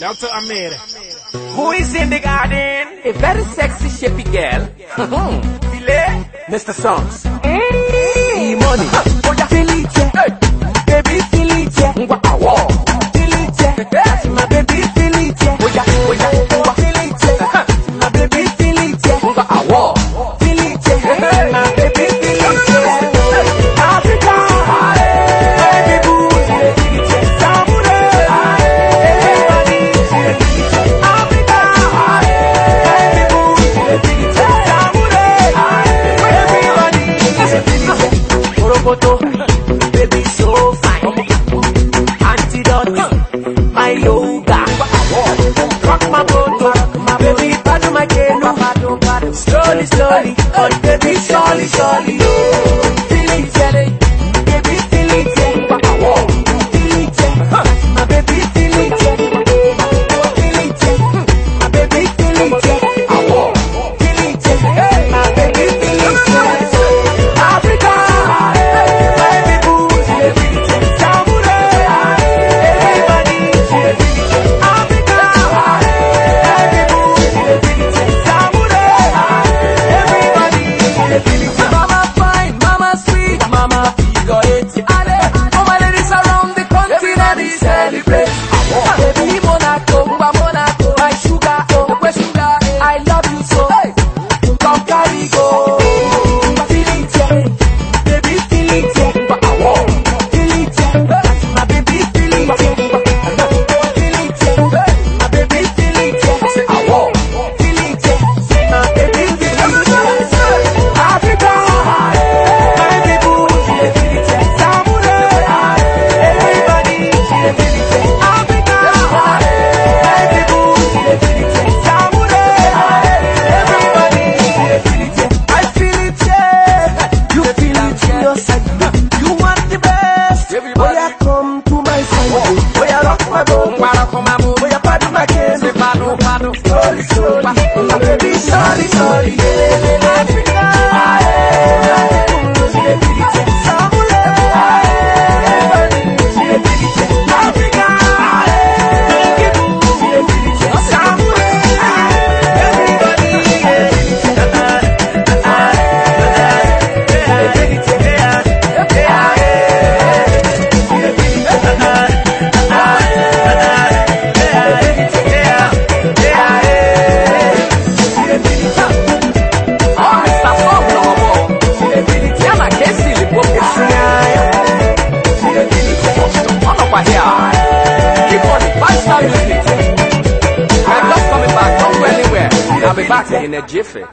Now tell I'm. Who is in the garden? A very sexy shapy girl. Hmm. Mr. Songs. Hey. Money. baby, padu my kenu. Slowly, slowly, oh baby, slowly, slowly. back. In a jiffy.